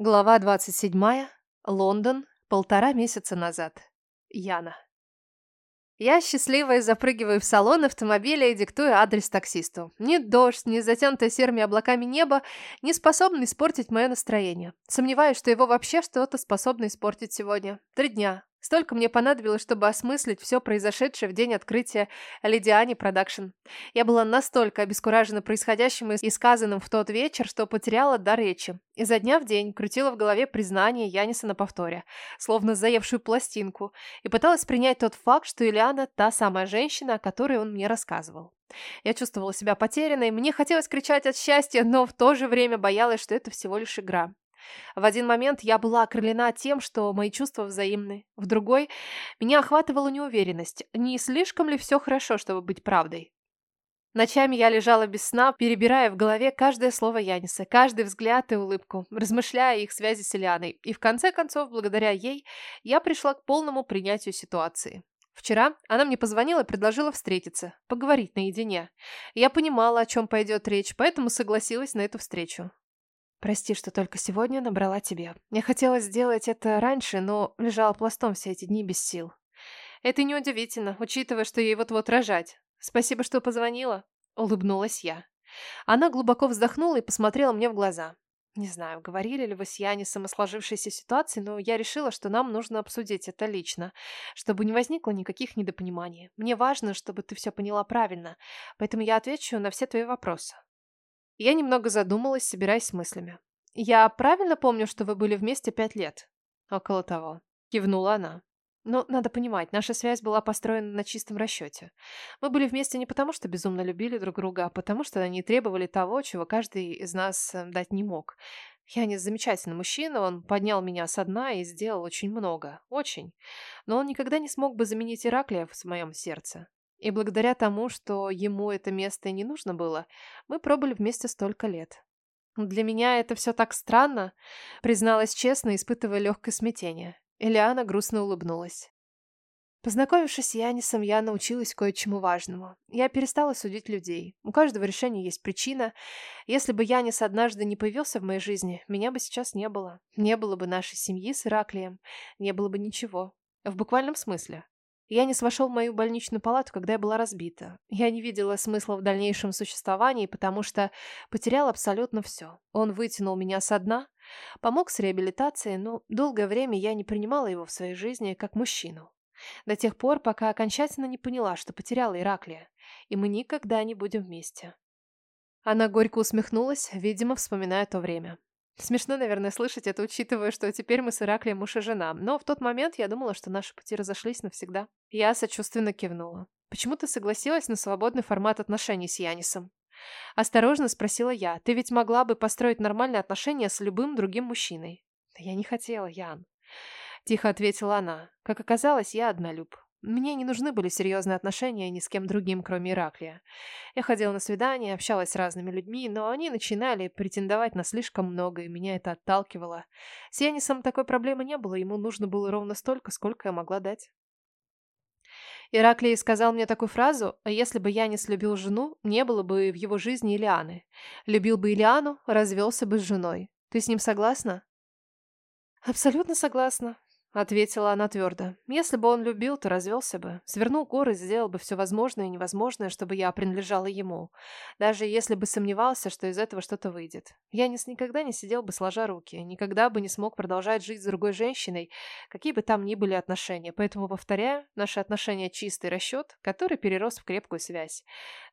Глава 27. Лондон. Полтора месяца назад. Яна. Я счастливая запрыгиваю в салон автомобиля и диктую адрес таксисту. Ни дождь, ни затянутое серыми облаками небо не способны испортить мое настроение. Сомневаюсь, что его вообще что-то способно испортить сегодня. Три дня. Столько мне понадобилось, чтобы осмыслить все произошедшее в день открытия Лидиани Продакшн. Я была настолько обескуражена происходящим и сказанным в тот вечер, что потеряла дар речи. Изо дня в день крутила в голове признание Яниса на повторе, словно заевшую пластинку, и пыталась принять тот факт, что Ильяна – та самая женщина, о которой он мне рассказывал. Я чувствовала себя потерянной, мне хотелось кричать от счастья, но в то же время боялась, что это всего лишь игра. В один момент я была окрылена тем, что мои чувства взаимны. В другой меня охватывала неуверенность. Не слишком ли все хорошо, чтобы быть правдой? Ночами я лежала без сна, перебирая в голове каждое слово Яниса, каждый взгляд и улыбку, размышляя их связи с Ильяной. И в конце концов, благодаря ей, я пришла к полному принятию ситуации. Вчера она мне позвонила и предложила встретиться, поговорить наедине. Я понимала, о чем пойдет речь, поэтому согласилась на эту встречу. Прости, что только сегодня набрала тебе. Я хотела сделать это раньше, но лежала пластом все эти дни без сил. Это неудивительно, учитывая, что ей вот-вот рожать. Спасибо, что позвонила. Улыбнулась я. Она глубоко вздохнула и посмотрела мне в глаза. Не знаю, говорили ли вы с Янисом о сложившейся ситуации, но я решила, что нам нужно обсудить это лично, чтобы не возникло никаких недопониманий. Мне важно, чтобы ты все поняла правильно, поэтому я отвечу на все твои вопросы. Я немного задумалась, собираясь с мыслями. «Я правильно помню, что вы были вместе пять лет?» «Около того», — кивнула она. Но надо понимать, наша связь была построена на чистом расчете. Мы были вместе не потому, что безумно любили друг друга, а потому, что они требовали того, чего каждый из нас э, дать не мог. Я не замечательный мужчина, он поднял меня со дна и сделал очень много. Очень. Но он никогда не смог бы заменить Ираклия в моем сердце. И благодаря тому, что ему это место и не нужно было, мы пробыли вместе столько лет. Для меня это все так странно, призналась честно, испытывая легкое смятение. Элиана грустно улыбнулась. Познакомившись с Янисом, я научилась кое-чему важному. Я перестала судить людей. У каждого решения есть причина. Если бы Янис однажды не появился в моей жизни, меня бы сейчас не было. Не было бы нашей семьи с Ираклием. Не было бы ничего. В буквальном смысле. Янис вошел в мою больничную палату, когда я была разбита. Я не видела смысла в дальнейшем существовании, потому что потеряла абсолютно все. Он вытянул меня со дна, помог с реабилитацией, но долгое время я не принимала его в своей жизни как мужчину. До тех пор, пока окончательно не поняла, что потеряла Ираклия, и мы никогда не будем вместе. Она горько усмехнулась, видимо, вспоминая то время. Смешно, наверное, слышать это, учитывая, что теперь мы с Ираклием муж и жена. Но в тот момент я думала, что наши пути разошлись навсегда. Я сочувственно кивнула. «Почему ты согласилась на свободный формат отношений с Янисом?» Осторожно спросила я. «Ты ведь могла бы построить нормальные отношения с любым другим мужчиной». «Я не хотела, Ян». Тихо ответила она. Как оказалось, я однолюб. Мне не нужны были серьезные отношения ни с кем другим, кроме Ираклия. Я ходила на свидания, общалась с разными людьми, но они начинали претендовать на слишком много, и меня это отталкивало. С Янисом такой проблемы не было, ему нужно было ровно столько, сколько я могла дать. Ираклий сказал мне такую фразу, «А если бы Янис любил жену, не было бы в его жизни Илианы. Любил бы Илиану, развелся бы с женой. Ты с ним согласна? Абсолютно согласна. — ответила она твердо. «Если бы он любил, то развелся бы. Свернул горы, сделал бы все возможное и невозможное, чтобы я принадлежала ему. Даже если бы сомневался, что из этого что-то выйдет. Янис никогда не сидел бы сложа руки, никогда бы не смог продолжать жить с другой женщиной, какие бы там ни были отношения. Поэтому, повторяю, наши отношения — чистый расчет, который перерос в крепкую связь.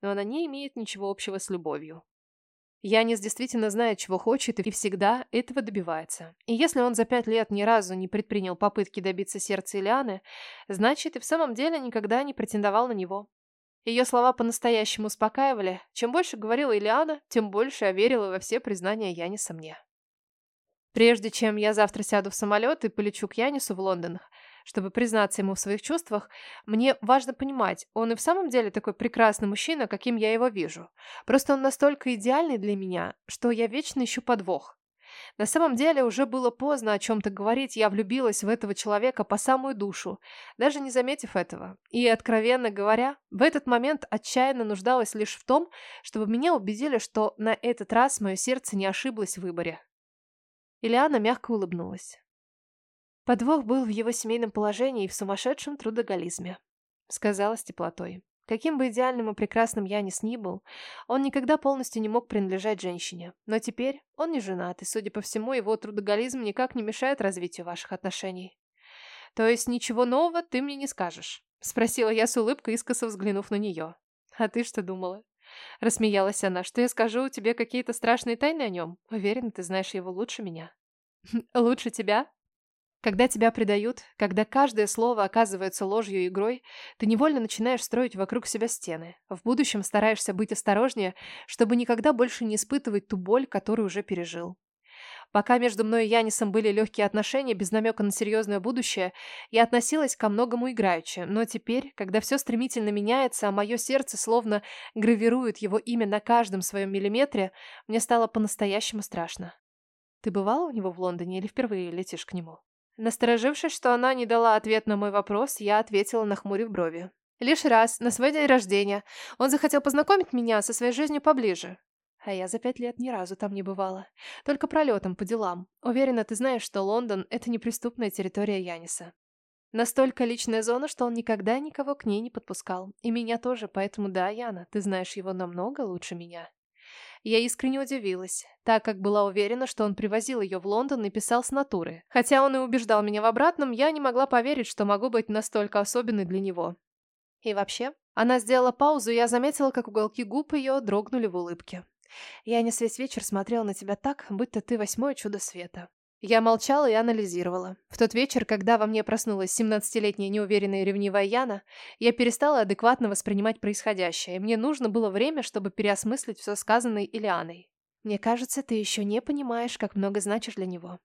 Но она не имеет ничего общего с любовью. Янис действительно знает, чего хочет, и всегда этого добивается. И если он за пять лет ни разу не предпринял попытки добиться сердца Ильяны, значит, и в самом деле никогда не претендовал на него. Ее слова по-настоящему успокаивали. Чем больше говорила Ильяна, тем больше я верила во все признания Яниса мне. Прежде чем я завтра сяду в самолет и полечу к Янису в Лондон, чтобы признаться ему в своих чувствах, мне важно понимать, он и в самом деле такой прекрасный мужчина, каким я его вижу. Просто он настолько идеальный для меня, что я вечно ищу подвох. На самом деле уже было поздно о чем-то говорить, я влюбилась в этого человека по самую душу, даже не заметив этого. И, откровенно говоря, в этот момент отчаянно нуждалась лишь в том, чтобы меня убедили, что на этот раз мое сердце не ошиблось в выборе. Ильяна мягко улыбнулась. Подвох был в его семейном положении и в сумасшедшем трудоголизме, сказала с теплотой. Каким бы идеальным и прекрасным Янис ни был, он никогда полностью не мог принадлежать женщине. Но теперь он не женат, и, судя по всему, его трудоголизм никак не мешает развитию ваших отношений. «То есть ничего нового ты мне не скажешь?» — спросила я с улыбкой, искоса взглянув на нее. «А ты что думала?» Рассмеялась она. «Что я скажу тебе какие-то страшные тайны о нем? Уверена, ты знаешь его лучше меня». «Лучше тебя?» Когда тебя предают, когда каждое слово оказывается ложью и игрой, ты невольно начинаешь строить вокруг себя стены. В будущем стараешься быть осторожнее, чтобы никогда больше не испытывать ту боль, которую уже пережил. Пока между мной и Янисом были легкие отношения, без намека на серьезное будущее, я относилась ко многому играючи, но теперь, когда все стремительно меняется, а мое сердце словно гравирует его имя на каждом своем миллиметре, мне стало по-настоящему страшно. Ты бывала у него в Лондоне или впервые летишь к нему? Насторожившись, что она не дала ответ на мой вопрос, я ответила, нахмурив брови. Лишь раз, на свой день рождения, он захотел познакомить меня со своей жизнью поближе. А я за пять лет ни разу там не бывала. Только пролетом по делам. Уверена, ты знаешь, что Лондон – это неприступная территория Яниса. Настолько личная зона, что он никогда никого к ней не подпускал. И меня тоже, поэтому да, Яна, ты знаешь его намного лучше меня. Я искренне удивилась, так как была уверена, что он привозил ее в Лондон и писал с натуры. Хотя он и убеждал меня в обратном, я не могла поверить, что могу быть настолько особенной для него. И вообще, она сделала паузу, и я заметила, как уголки губ ее дрогнули в улыбке. Я не весь вечер смотрела на тебя так, будто ты восьмое чудо света. Я молчала и анализировала. В тот вечер, когда во мне проснулась 17-летняя неуверенная ревнивая Яна, я перестала адекватно воспринимать происходящее, и мне нужно было время, чтобы переосмыслить все сказанное Илианой. «Мне кажется, ты еще не понимаешь, как много значишь для него».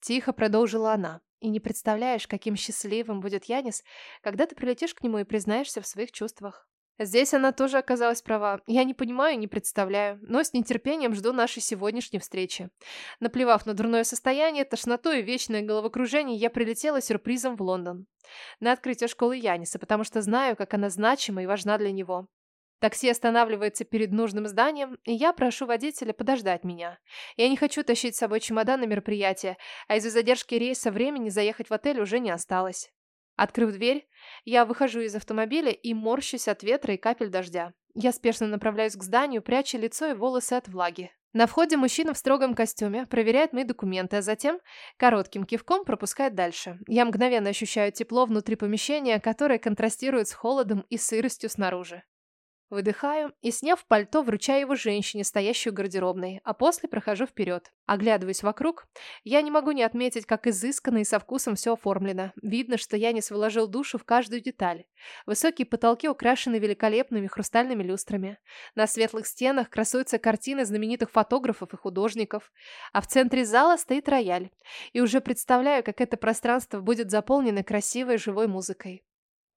Тихо продолжила она. «И не представляешь, каким счастливым будет Янис, когда ты прилетишь к нему и признаешься в своих чувствах. Здесь она тоже оказалась права. Я не понимаю не представляю, но с нетерпением жду нашей сегодняшней встречи. Наплевав на дурное состояние, тошноту и вечное головокружение, я прилетела сюрпризом в Лондон. На открытие школы Яниса, потому что знаю, как она значима и важна для него. Такси останавливается перед нужным зданием, и я прошу водителя подождать меня. Я не хочу тащить с собой чемодан на мероприятие, а из-за задержки рейса времени заехать в отель уже не осталось. Открыв дверь, я выхожу из автомобиля и морщусь от ветра и капель дождя. Я спешно направляюсь к зданию, пряча лицо и волосы от влаги. На входе мужчина в строгом костюме проверяет мои документы, а затем коротким кивком пропускает дальше. Я мгновенно ощущаю тепло внутри помещения, которое контрастирует с холодом и сыростью снаружи. Выдыхаю и, сняв пальто, вручаю его женщине, стоящей в гардеробной, а после прохожу вперед. Оглядываясь вокруг, я не могу не отметить, как изысканно и со вкусом все оформлено. Видно, что Янис вложил душу в каждую деталь. Высокие потолки украшены великолепными хрустальными люстрами. На светлых стенах красуются картины знаменитых фотографов и художников. А в центре зала стоит рояль. И уже представляю, как это пространство будет заполнено красивой живой музыкой.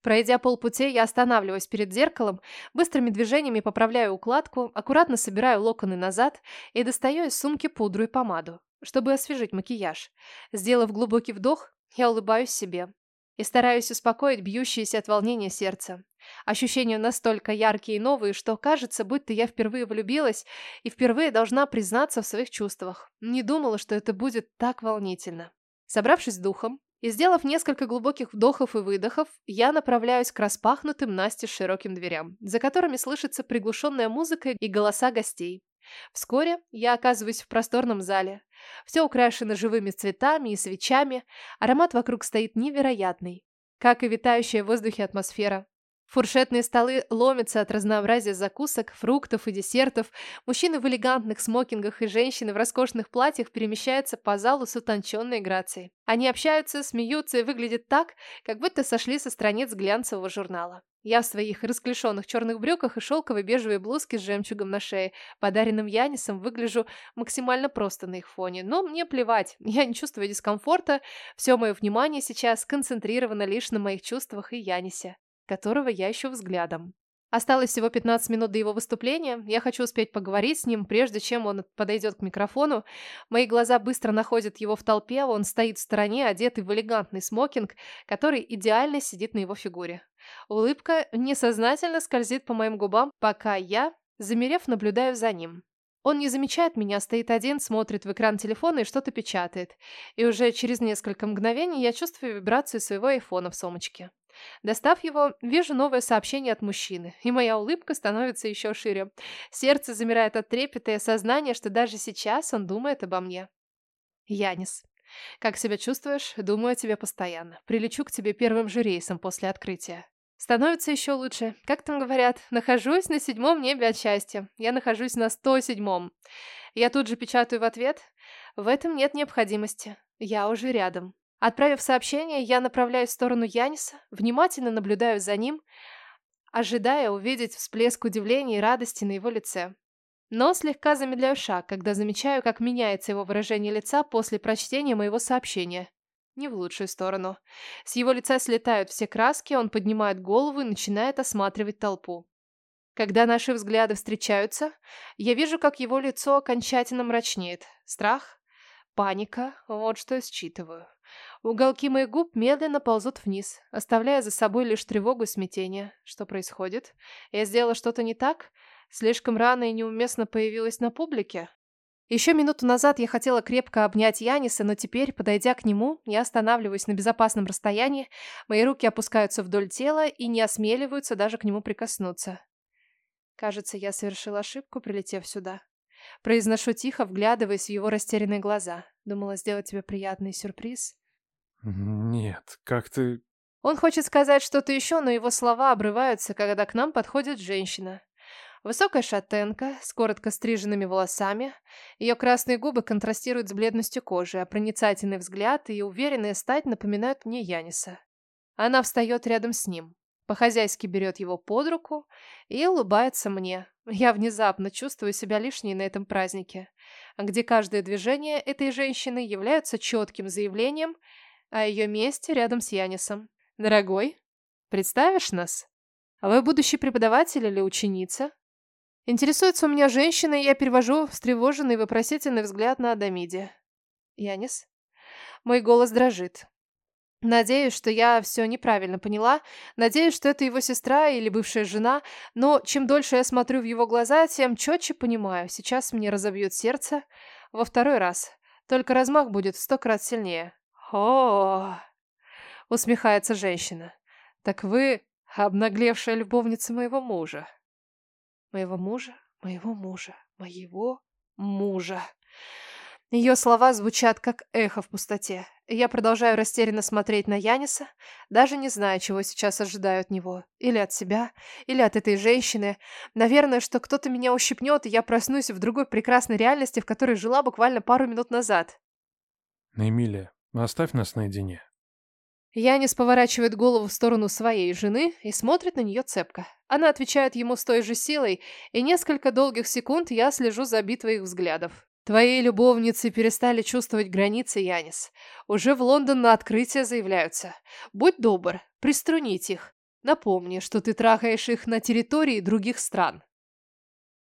Пройдя полпути, я останавливаюсь перед зеркалом, быстрыми движениями поправляю укладку, аккуратно собираю локоны назад и достаю из сумки пудру и помаду, чтобы освежить макияж. Сделав глубокий вдох, я улыбаюсь себе и стараюсь успокоить бьющееся от волнения сердце. Ощущения настолько яркие и новые, что кажется, будто я впервые влюбилась и впервые должна признаться в своих чувствах. Не думала, что это будет так волнительно. Собравшись духом, и сделав несколько глубоких вдохов и выдохов, я направляюсь к распахнутым настежь широким дверям, за которыми слышится приглушенная музыка и голоса гостей. Вскоре я оказываюсь в просторном зале. Все украшено живыми цветами и свечами, аромат вокруг стоит невероятный, как и витающая в воздухе атмосфера. Фуршетные столы ломятся от разнообразия закусок, фруктов и десертов. Мужчины в элегантных смокингах и женщины в роскошных платьях перемещаются по залу с утонченной грацией. Они общаются, смеются и выглядят так, как будто сошли со страниц глянцевого журнала. Я в своих расклешенных черных брюках и шелковой бежевой блузке с жемчугом на шее, подаренным Янисом, выгляжу максимально просто на их фоне. Но мне плевать, я не чувствую дискомфорта, все мое внимание сейчас сконцентрировано лишь на моих чувствах и Янисе которого я ищу взглядом. Осталось всего 15 минут до его выступления. Я хочу успеть поговорить с ним, прежде чем он подойдет к микрофону. Мои глаза быстро находят его в толпе. Он стоит в стороне, одетый в элегантный смокинг, который идеально сидит на его фигуре. Улыбка несознательно скользит по моим губам, пока я, замерев, наблюдаю за ним. Он не замечает меня, стоит один, смотрит в экран телефона и что-то печатает. И уже через несколько мгновений я чувствую вибрацию своего айфона в сумочке. Достав его, вижу новое сообщение от мужчины, и моя улыбка становится еще шире. Сердце замирает от трепета и осознания, что даже сейчас он думает обо мне. Янис. Как себя чувствуешь? Думаю о тебе постоянно. Прилечу к тебе первым же рейсом после открытия. Становится еще лучше. Как там говорят, нахожусь на седьмом небе от счастья. Я нахожусь на сто седьмом. Я тут же печатаю в ответ. В этом нет необходимости. Я уже рядом. Отправив сообщение, я направляюсь в сторону Яниса, внимательно наблюдаю за ним, ожидая увидеть всплеск удивления и радости на его лице. Но слегка замедляю шаг, когда замечаю, как меняется его выражение лица после прочтения моего сообщения. Не в лучшую сторону. С его лица слетают все краски, он поднимает голову и начинает осматривать толпу. Когда наши взгляды встречаются, я вижу, как его лицо окончательно мрачнеет. Страх, паника, вот что я считываю. Уголки моих губ медленно ползут вниз, оставляя за собой лишь тревогу и смятение. Что происходит? Я сделала что-то не так? Слишком рано и неуместно появилась на публике? Еще минуту назад я хотела крепко обнять Яниса, но теперь, подойдя к нему, я останавливаюсь на безопасном расстоянии, мои руки опускаются вдоль тела и не осмеливаются даже к нему прикоснуться. Кажется, я совершила ошибку, прилетев сюда. Произношу тихо, вглядываясь в его растерянные глаза. Думала сделать тебе приятный сюрприз. Нет, как ты... Он хочет сказать что-то еще, но его слова обрываются, когда к нам подходит женщина. Высокая шатенка с коротко стриженными волосами. Ее красные губы контрастируют с бледностью кожи, а проницательный взгляд и уверенная стать напоминают мне Яниса. Она встает рядом с ним. По-хозяйски берет его под руку и улыбается мне. Я внезапно чувствую себя лишней на этом празднике, где каждое движение этой женщины является четким заявлением о ее месте рядом с Янисом. «Дорогой, представишь нас? Вы будущий преподаватель или ученица?» Интересуется у меня женщина, и я перевожу встревоженный вопросительный взгляд на Адамиде. Янис? Мой голос дрожит. Надеюсь, что я все неправильно поняла. Надеюсь, что это его сестра или бывшая жена. Но чем дольше я смотрю в его глаза, тем четче понимаю. Сейчас мне разобьют сердце. Во второй раз. Только размах будет в сто крат сильнее. О Усмехается женщина. Так вы обнаглевшая любовница моего мужа. Моего мужа, моего мужа, моего мужа. Ее слова звучат как эхо в пустоте. Я продолжаю растерянно смотреть на Яниса, даже не зная, чего сейчас ожидаю от него. Или от себя, или от этой женщины. Наверное, что кто-то меня ущипнет, и я проснусь в другой прекрасной реальности, в которой жила буквально пару минут назад. Эмилия, оставь нас наедине. Янис поворачивает голову в сторону своей жены и смотрит на нее цепко. Она отвечает ему с той же силой, и несколько долгих секунд я слежу за битвой их взглядов. Твои любовницы перестали чувствовать границы, Янис. Уже в Лондон на открытие заявляются. Будь добр, приструнить их. Напомни, что ты трахаешь их на территории других стран.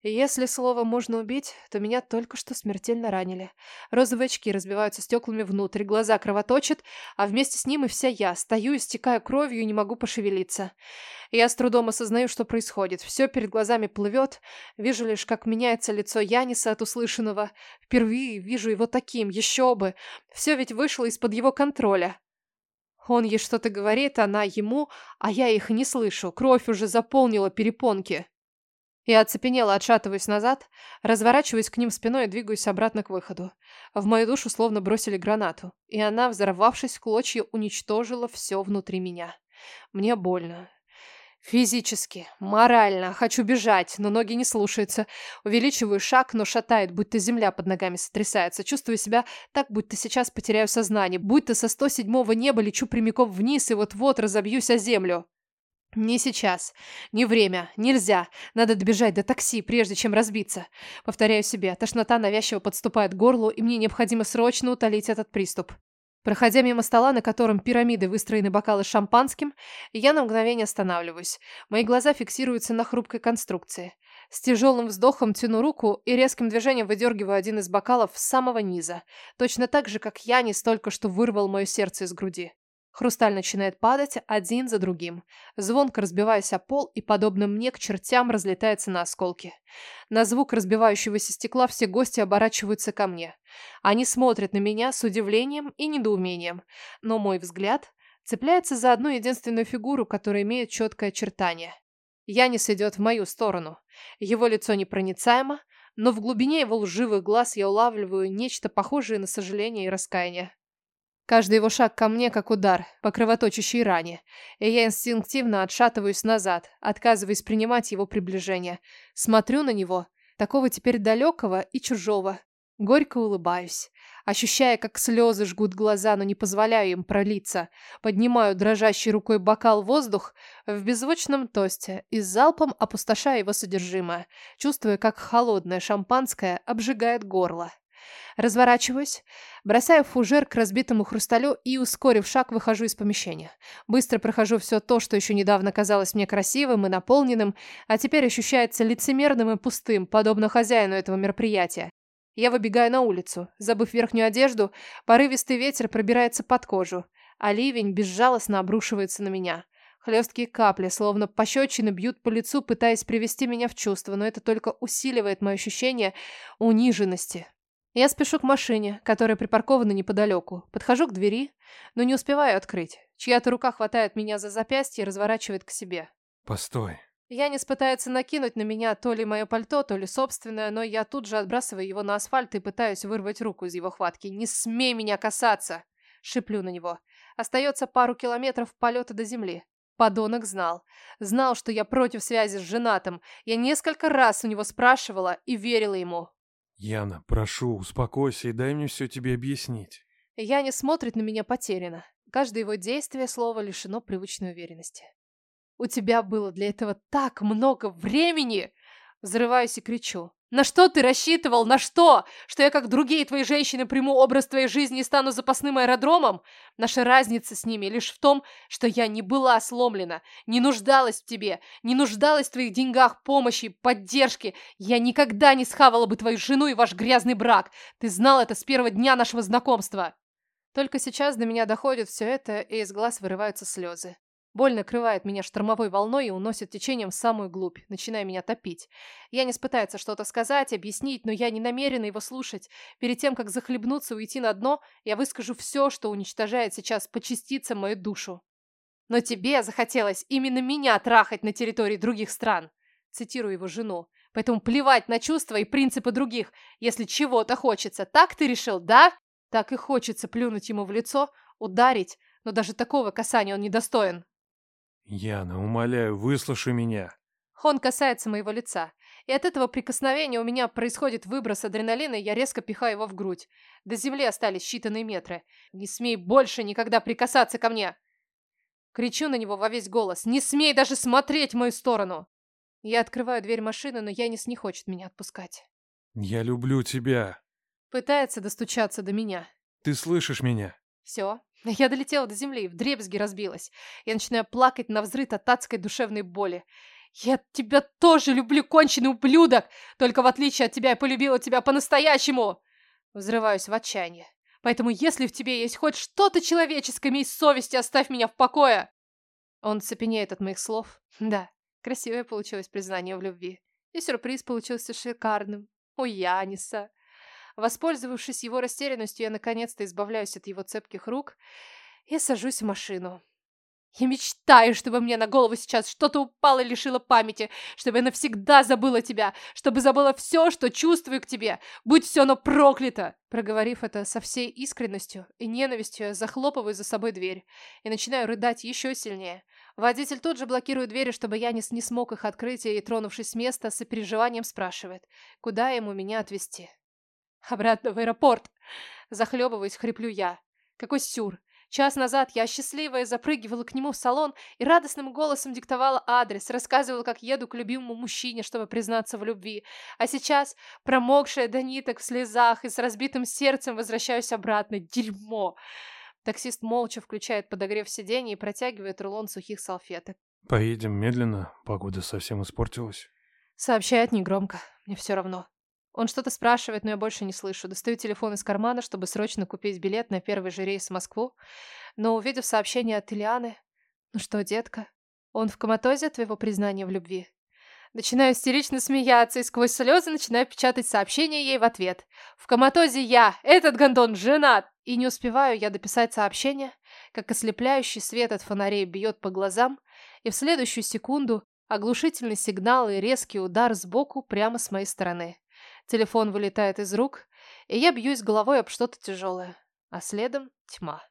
Если слово можно убить, то меня только что смертельно ранили. Розовые очки разбиваются стеклами внутрь, глаза кровоточат, а вместе с ним и вся я. Стою, истекаю кровью и не могу пошевелиться. Я с трудом осознаю, что происходит. Все перед глазами плывет. Вижу лишь, как меняется лицо Яниса от услышанного. Впервые вижу его таким, еще бы. Все ведь вышло из-под его контроля. Он ей что-то говорит, она ему, а я их не слышу. Кровь уже заполнила перепонки. Я оцепенела, отшатываюсь назад, разворачиваюсь к ним спиной и двигаюсь обратно к выходу. В мою душу словно бросили гранату, и она, взорвавшись в клочья, уничтожила все внутри меня. Мне больно. Физически, морально. Хочу бежать, но ноги не слушаются. Увеличиваю шаг, но шатает, будто земля под ногами сотрясается. Чувствую себя так, будто сейчас потеряю сознание. Будто со 107-го неба лечу прямиком вниз и вот-вот разобьюсь о землю. «Не сейчас. Не время. Нельзя. Надо добежать до такси, прежде чем разбиться. Повторяю себе, тошнота навязчиво подступает к горлу, и мне необходимо срочно утолить этот приступ. Проходя мимо стола, на котором пирамиды выстроены бокалы с шампанским, я на мгновение останавливаюсь. Мои глаза фиксируются на хрупкой конструкции. С тяжелым вздохом тяну руку и резким движением выдергиваю один из бокалов с самого низа. Точно так же, как Янис только что вырвал мое сердце из груди. Хрусталь начинает падать один за другим, звонко разбиваясь о пол и, подобно мне, к чертям разлетается на осколки. На звук разбивающегося стекла все гости оборачиваются ко мне. Они смотрят на меня с удивлением и недоумением, но мой взгляд цепляется за одну единственную фигуру, которая имеет четкое очертание. Янис идет в мою сторону. Его лицо непроницаемо, но в глубине его лживых глаз я улавливаю нечто похожее на сожаление и раскаяние. Каждый его шаг ко мне как удар по кровоточащей ране, и я инстинктивно отшатываюсь назад, отказываясь принимать его приближение. Смотрю на него, такого теперь далекого и чужого. Горько улыбаюсь, ощущая, как слезы жгут глаза, но не позволяю им пролиться. Поднимаю дрожащей рукой бокал воздух в беззвучном тосте и залпом опустошаю его содержимое, чувствуя, как холодное шампанское обжигает горло. Разворачиваюсь, бросаю фужер к разбитому хрусталю и, ускорив шаг, выхожу из помещения. Быстро прохожу все то, что еще недавно казалось мне красивым и наполненным, а теперь ощущается лицемерным и пустым, подобно хозяину этого мероприятия. Я выбегаю на улицу. Забыв верхнюю одежду, порывистый ветер пробирается под кожу, а ливень безжалостно обрушивается на меня. Хлесткие капли, словно пощечины, бьют по лицу, пытаясь привести меня в чувство, но это только усиливает мое ощущение униженности. Я спешу к машине, которая припаркована неподалеку. Подхожу к двери, но не успеваю открыть. Чья-то рука хватает меня за запястье и разворачивает к себе. Постой. Янис пытается накинуть на меня то ли мое пальто, то ли собственное, но я тут же отбрасываю его на асфальт и пытаюсь вырвать руку из его хватки. «Не смей меня касаться!» Шиплю на него. Остается пару километров полета до земли. Подонок знал. Знал, что я против связи с женатым. Я несколько раз у него спрашивала и верила ему. Яна, прошу, успокойся и дай мне все тебе объяснить. Яня смотрит на меня потерянно. Каждое его действие, слово лишено привычной уверенности. У тебя было для этого так много времени! Взрываюсь и кричу. На что ты рассчитывал? На что? Что я, как другие твои женщины, приму образ твоей жизни и стану запасным аэродромом? Наша разница с ними лишь в том, что я не была сломлена, не нуждалась в тебе, не нуждалась в твоих деньгах, помощи, поддержке. Я никогда не схавала бы твою жену и ваш грязный брак. Ты знал это с первого дня нашего знакомства. Только сейчас до меня доходит все это, и из глаз вырываются слезы. Боль накрывает меня штормовой волной и уносит течением в самую глубь, начиная меня топить. Я не пытается что-то сказать, объяснить, но я не намерена его слушать. Перед тем, как захлебнуться и уйти на дно, я выскажу все, что уничтожает сейчас по частицам мою душу. Но тебе захотелось именно меня трахать на территории других стран. Цитирую его жену. Поэтому плевать на чувства и принципы других. Если чего-то хочется, так ты решил, да? Так и хочется плюнуть ему в лицо, ударить, но даже такого касания он недостоин. Яна, умоляю, выслушай меня. Он касается моего лица, и от этого прикосновения у меня происходит выброс адреналина, и я резко пихаю его в грудь. До земли остались считанные метры. «Не смей больше никогда прикасаться ко мне!» Кричу на него во весь голос. «Не смей даже смотреть в мою сторону!» Я открываю дверь машины, но Янис не хочет меня отпускать. «Я люблю тебя!» Пытается достучаться до меня. «Ты слышишь меня?» Все, я долетела до земли, вдребезги разбилась. Я начинаю плакать на взрыв от адской душевной боли. «Я тебя тоже люблю, конченый ублюдок! Только в отличие от тебя я полюбила тебя по-настоящему!» Взрываюсь в отчаянии. «Поэтому если в тебе есть хоть что-то человеческое, имей совесть и оставь меня в покое!» Он цепенеет от моих слов. Да, красивое получилось признание в любви. И сюрприз получился шикарным. У Яниса. Воспользовавшись его растерянностью, я наконец-то избавляюсь от его цепких рук и сажусь в машину. Я мечтаю, чтобы мне на голову сейчас что-то упало и лишило памяти, чтобы я навсегда забыла тебя, чтобы забыла все, что чувствую к тебе, будь все оно проклято!» Проговорив это со всей искренностью и ненавистью, я захлопываю за собой дверь и начинаю рыдать еще сильнее. Водитель тут же блокирует двери, чтобы я не, не смог их открыть, и, тронувшись с места, с опереживанием спрашивает, куда ему меня отвезти. Обратно в аэропорт. Захлебываясь, хриплю я. Какой сюр. Час назад я счастливая запрыгивала к нему в салон и радостным голосом диктовала адрес, рассказывала, как еду к любимому мужчине, чтобы признаться в любви. А сейчас, промокшая до ниток в слезах и с разбитым сердцем, возвращаюсь обратно. Дерьмо! Таксист молча включает подогрев сиденья и протягивает рулон сухих салфеток. Поедем медленно, погода совсем испортилась. Сообщает негромко, мне все равно. Он что-то спрашивает, но я больше не слышу. Достаю телефон из кармана, чтобы срочно купить билет на первый же рейс в Москву. Но увидев сообщение от Ильяны... Ну что, детка, он в коматозе от твоего признания в любви? Начинаю истерично смеяться и сквозь слезы начинаю печатать сообщение ей в ответ. В коматозе я, этот гондон женат. И не успеваю я дописать сообщение, как ослепляющий свет от фонарей бьет по глазам, и в следующую секунду оглушительный сигнал и резкий удар сбоку прямо с моей стороны. Телефон вылетает из рук, и я бьюсь головой об что-то тяжелое, а следом тьма.